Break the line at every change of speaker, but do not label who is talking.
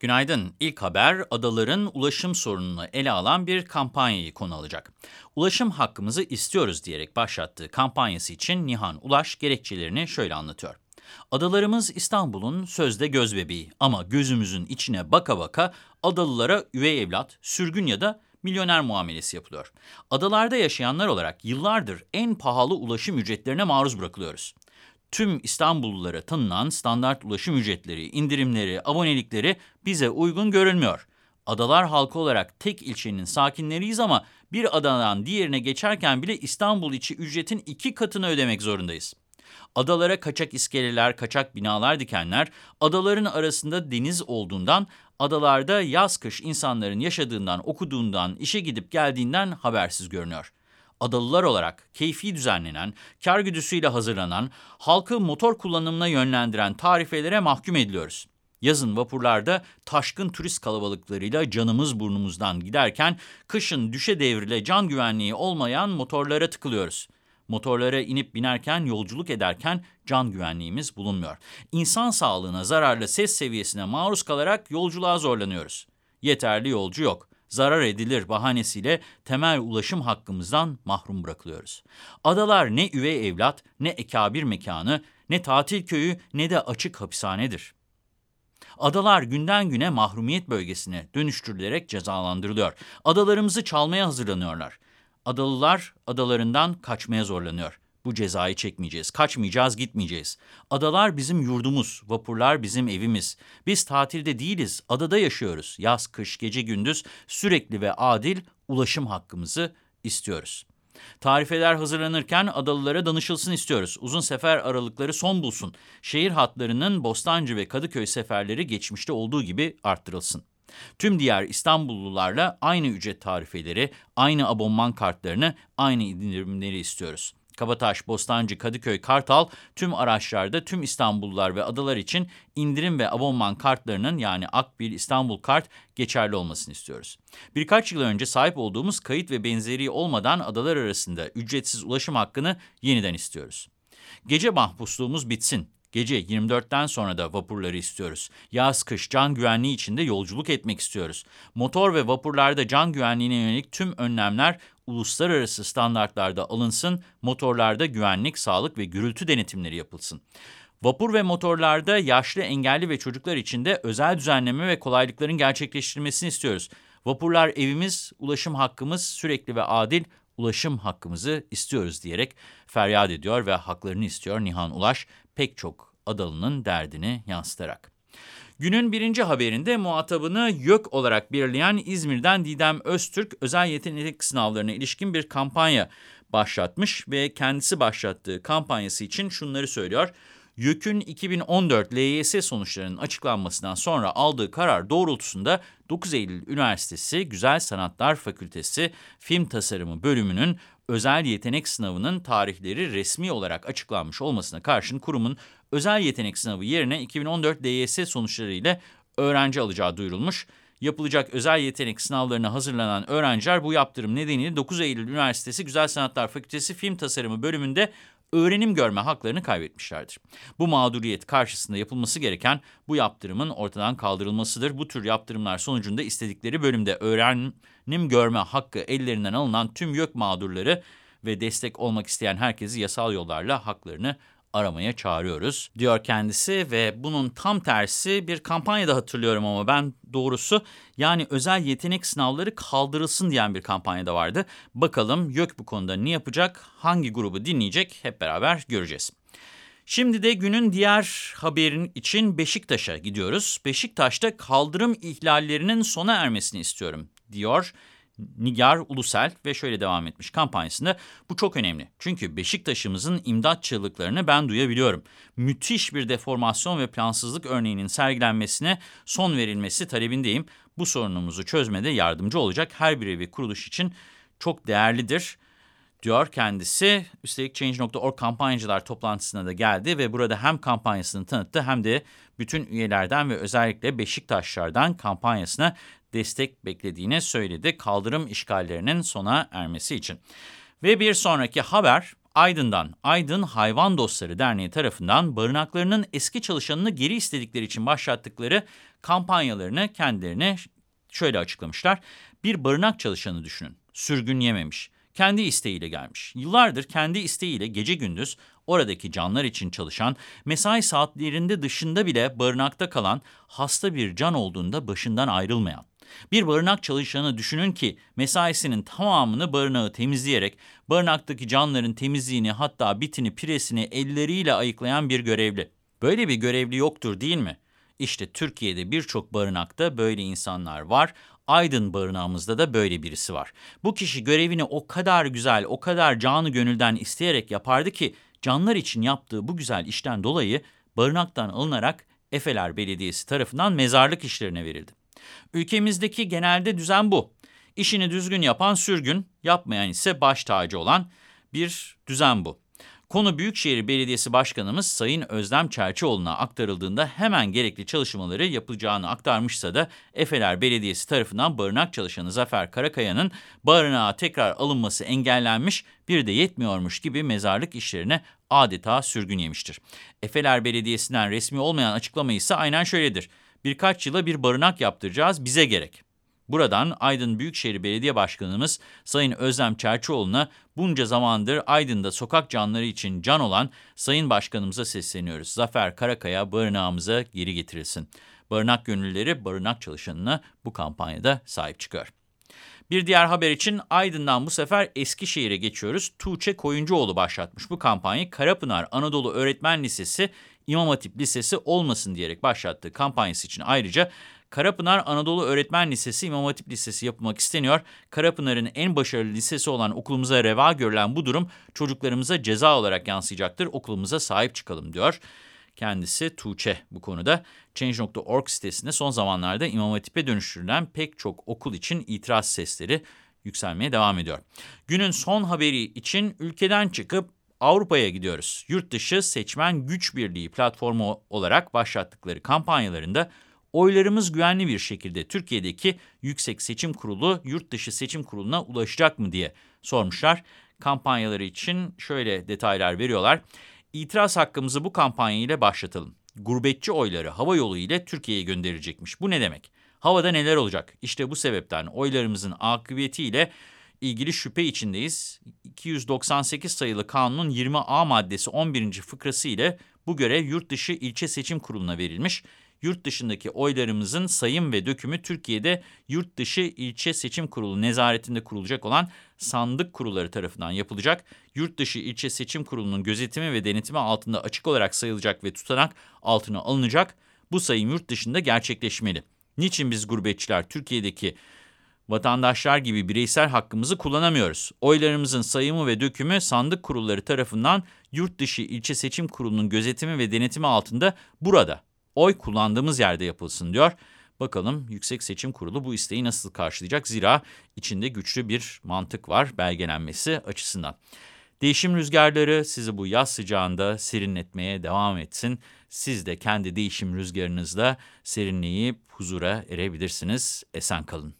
Günaydın. İlk haber adaların ulaşım sorununu ele alan bir kampanyayı konu alacak. Ulaşım hakkımızı istiyoruz diyerek başlattığı kampanyası için Nihan Ulaş gerekçelerini şöyle anlatıyor. Adalarımız İstanbul'un sözde gözbebeği ama gözümüzün içine baka baka adalılara üvey evlat, sürgün ya da milyoner muamelesi yapılıyor. Adalarda yaşayanlar olarak yıllardır en pahalı ulaşım ücretlerine maruz bırakılıyoruz tüm İstanbullulara tanınan standart ulaşım ücretleri, indirimleri, abonelikleri bize uygun görülmüyor. Adalar halkı olarak tek ilçenin sakinleriyiz ama bir adadan diğerine geçerken bile İstanbul içi ücretin iki katını ödemek zorundayız. Adalara kaçak iskeleler, kaçak binalar dikenler, adaların arasında deniz olduğundan, adalarda yaz kış insanların yaşadığından, okuduğundan, işe gidip geldiğinden habersiz görünüyor adalılar olarak keyfi düzenlenen, kar güdüsüyle hazırlanan, halkı motor kullanımına yönlendiren tarifelere mahkum ediliyoruz. Yazın vapurlarda taşkın turist kalabalıklarıyla canımız burnumuzdan giderken, kışın düşe devrile can güvenliği olmayan motorlara tıkılıyoruz. Motorlara inip binerken, yolculuk ederken can güvenliğimiz bulunmuyor. İnsan sağlığına zararlı ses seviyesine maruz kalarak yolculuğa zorlanıyoruz. Yeterli yolcu yok zarar edilir bahanesiyle temel ulaşım hakkımızdan mahrum bırakılıyoruz. Adalar ne üvey evlat, ne ekabir mekanı, ne tatil köyü, ne de açık hapishanedir. Adalar günden güne mahrumiyet bölgesine dönüştürülerek cezalandırılıyor. Adalarımızı çalmaya hazırlanıyorlar. Adalılar adalarından kaçmaya zorlanıyor. Bu cezayı çekmeyeceğiz, kaçmayacağız, gitmeyeceğiz. Adalar bizim yurdumuz, vapurlar bizim evimiz. Biz tatilde değiliz, adada yaşıyoruz. Yaz, kış, gece, gündüz sürekli ve adil ulaşım hakkımızı istiyoruz. Tarifeler hazırlanırken adalılara danışılsın istiyoruz. Uzun sefer aralıkları son bulsun. Şehir hatlarının Bostancı ve Kadıköy seferleri geçmişte olduğu gibi arttırılsın. Tüm diğer İstanbullularla aynı ücret tarifeleri, aynı abonman kartlarını, aynı indirimleri istiyoruz. Kabataş, Bostancı, Kadıköy, Kartal tüm araçlarda tüm İstanbullular ve adalar için indirim ve abonman kartlarının yani Akbil İstanbul Kart geçerli olmasını istiyoruz. Birkaç yıl önce sahip olduğumuz kayıt ve benzeri olmadan adalar arasında ücretsiz ulaşım hakkını yeniden istiyoruz. Gece mahpusluğumuz bitsin. Gece 24'ten sonra da vapurları istiyoruz. Yaz kış can güvenliği içinde yolculuk etmek istiyoruz. Motor ve vapurlarda can güvenliğine yönelik tüm önlemler uluslararası standartlarda alınsın, motorlarda güvenlik, sağlık ve gürültü denetimleri yapılsın. Vapur ve motorlarda yaşlı, engelli ve çocuklar için de özel düzenleme ve kolaylıkların gerçekleştirilmesini istiyoruz. Vapurlar evimiz, ulaşım hakkımız, sürekli ve adil ulaşım hakkımızı istiyoruz diyerek feryat ediyor ve haklarını istiyor Nihan Ulaş pek çok adalının derdini yansıtarak. Günün birinci haberinde muhatabını YÖK olarak belirleyen İzmir'den Didem Öztürk özel yetenek sınavlarına ilişkin bir kampanya başlatmış ve kendisi başlattığı kampanyası için şunları söylüyor. YÖK'ün 2014 LYS sonuçlarının açıklanmasından sonra aldığı karar doğrultusunda 9 Eylül Üniversitesi Güzel Sanatlar Fakültesi Film Tasarımı bölümünün özel yetenek sınavının tarihleri resmi olarak açıklanmış olmasına karşın kurumun özel yetenek sınavı yerine 2014 DYS sonuçları ile öğrenci alacağı duyurulmuş. Yapılacak özel yetenek sınavlarına hazırlanan öğrenciler bu yaptırım nedeniyle 9 Eylül Üniversitesi Güzel Sanatlar Fakültesi Film Tasarımı bölümünde öğrenim görme haklarını kaybetmişlerdir. Bu mağduriyet karşısında yapılması gereken bu yaptırımın ortadan kaldırılmasıdır. Bu tür yaptırımlar sonucunda istedikleri bölümde öğrenim görme hakkı ellerinden alınan tüm YÖK mağdurları ve destek olmak isteyen herkesi yasal yollarla haklarını aramaya çağırıyoruz diyor kendisi ve bunun tam tersi bir kampanyada hatırlıyorum ama ben doğrusu yani özel yetenek sınavları kaldırılsın diyen bir kampanyada vardı. Bakalım YÖK bu konuda ne yapacak, hangi grubu dinleyecek hep beraber göreceğiz. Şimdi de günün diğer haberin için Beşiktaş'a gidiyoruz. Beşiktaş'ta kaldırım ihlallerinin sona ermesini istiyorum diyor Nigar Ulusel ve şöyle devam etmiş kampanyasında. Bu çok önemli. Çünkü Beşiktaş'ımızın imdat çığlıklarını ben duyabiliyorum. Müthiş bir deformasyon ve plansızlık örneğinin sergilenmesine son verilmesi talebindeyim. Bu sorunumuzu çözmede yardımcı olacak her bir ve kuruluş için çok değerlidir diyor kendisi. Üstelik Change.org kampanyacılar toplantısına da geldi ve burada hem kampanyasını tanıttı hem de bütün üyelerden ve özellikle Beşiktaşlardan kampanyasına destek beklediğini söyledi kaldırım işgallerinin sona ermesi için. Ve bir sonraki haber Aydın'dan Aydın Hayvan Dostları Derneği tarafından barınaklarının eski çalışanını geri istedikleri için başlattıkları kampanyalarını kendilerine şöyle açıklamışlar. Bir barınak çalışanı düşünün. Sürgün yememiş. Kendi isteğiyle gelmiş. Yıllardır kendi isteğiyle gece gündüz oradaki canlar için çalışan, mesai saatlerinde dışında bile barınakta kalan hasta bir can olduğunda başından ayrılmayan. Bir barınak çalışanı düşünün ki mesaisinin tamamını barınağı temizleyerek barınaktaki canların temizliğini hatta bitini piresini elleriyle ayıklayan bir görevli. Böyle bir görevli yoktur değil mi? İşte Türkiye'de birçok barınakta böyle insanlar var. Aydın barınağımızda da böyle birisi var. Bu kişi görevini o kadar güzel, o kadar canı gönülden isteyerek yapardı ki canlar için yaptığı bu güzel işten dolayı barınaktan alınarak Efeler Belediyesi tarafından mezarlık işlerine verildi. Ülkemizdeki genelde düzen bu. İşini düzgün yapan sürgün, yapmayan ise baş tacı olan bir düzen bu. Konu Büyükşehir Belediyesi Başkanımız Sayın Özlem Çerçioğlu'na aktarıldığında hemen gerekli çalışmaları yapılacağını aktarmışsa da Efeler Belediyesi tarafından barınak çalışanı Zafer Karakaya'nın barınağa tekrar alınması engellenmiş bir de yetmiyormuş gibi mezarlık işlerine adeta sürgün yemiştir. Efeler Belediyesi'nden resmi olmayan açıklama ise aynen şöyledir. Birkaç yıla bir barınak yaptıracağız bize gerek. Buradan Aydın Büyükşehir Belediye Başkanımız Sayın Özlem Çerçioğlu'na bunca zamandır Aydın'da sokak canları için can olan Sayın Başkanımıza sesleniyoruz. Zafer Karakaya barınağımıza geri getirilsin. Barınak gönülleri barınak çalışanına bu kampanyada sahip çıkıyor. Bir diğer haber için Aydın'dan bu sefer Eskişehir'e geçiyoruz. Tuğçe Koyuncuoğlu başlatmış bu kampanyayı. Karapınar Anadolu Öğretmen Lisesi İmam Hatip Lisesi olmasın diyerek başlattığı kampanyası için ayrıca Karapınar Anadolu Öğretmen Lisesi İmam Hatip Lisesi yapılmak isteniyor. Karapınar'ın en başarılı lisesi olan okulumuza reva görülen bu durum çocuklarımıza ceza olarak yansıyacaktır. Okulumuza sahip çıkalım diyor. Kendisi Tuğçe bu konuda. Change.org sitesinde son zamanlarda İmam Hatip'e dönüştürülen pek çok okul için itiraz sesleri yükselmeye devam ediyor. Günün son haberi için ülkeden çıkıp Avrupa'ya gidiyoruz. Yurtdışı Seçmen Güç Birliği platformu olarak başlattıkları kampanyalarında oylarımız güvenli bir şekilde Türkiye'deki Yüksek Seçim Kurulu Yurtdışı Seçim Kurulu'na ulaşacak mı diye sormuşlar. Kampanyaları için şöyle detaylar veriyorlar. İtiraz hakkımızı bu kampanya ile başlatalım. Gurbetçi oyları hava yolu ile Türkiye'ye gönderilecekmiş. Bu ne demek? Havada neler olacak? İşte bu sebepten oylarımızın akıbetiyle ilgili şüphe içindeyiz. 298 sayılı kanunun 20A maddesi 11. fıkrası ile bu görev yurt dışı ilçe seçim kuruluna verilmiş. Yurt dışındaki oylarımızın sayım ve dökümü Türkiye'de yurt dışı ilçe seçim kurulu nezaretinde kurulacak olan sandık kurulları tarafından yapılacak. Yurt dışı ilçe seçim kurulunun gözetimi ve denetimi altında açık olarak sayılacak ve tutanak altına alınacak. Bu sayım yurt dışında gerçekleşmeli. Niçin biz gurbetçiler Türkiye'deki vatandaşlar gibi bireysel hakkımızı kullanamıyoruz. Oylarımızın sayımı ve dökümü sandık kurulları tarafından yurt dışı ilçe seçim kurulunun gözetimi ve denetimi altında burada, oy kullandığımız yerde yapılsın diyor. Bakalım Yüksek Seçim Kurulu bu isteği nasıl karşılayacak? Zira içinde güçlü bir mantık var belgelenmesi açısından. Değişim rüzgarları sizi bu yaz sıcağında serinletmeye devam etsin. Siz de kendi değişim rüzgarınızla serinleyip huzura erebilirsiniz. Esen kalın.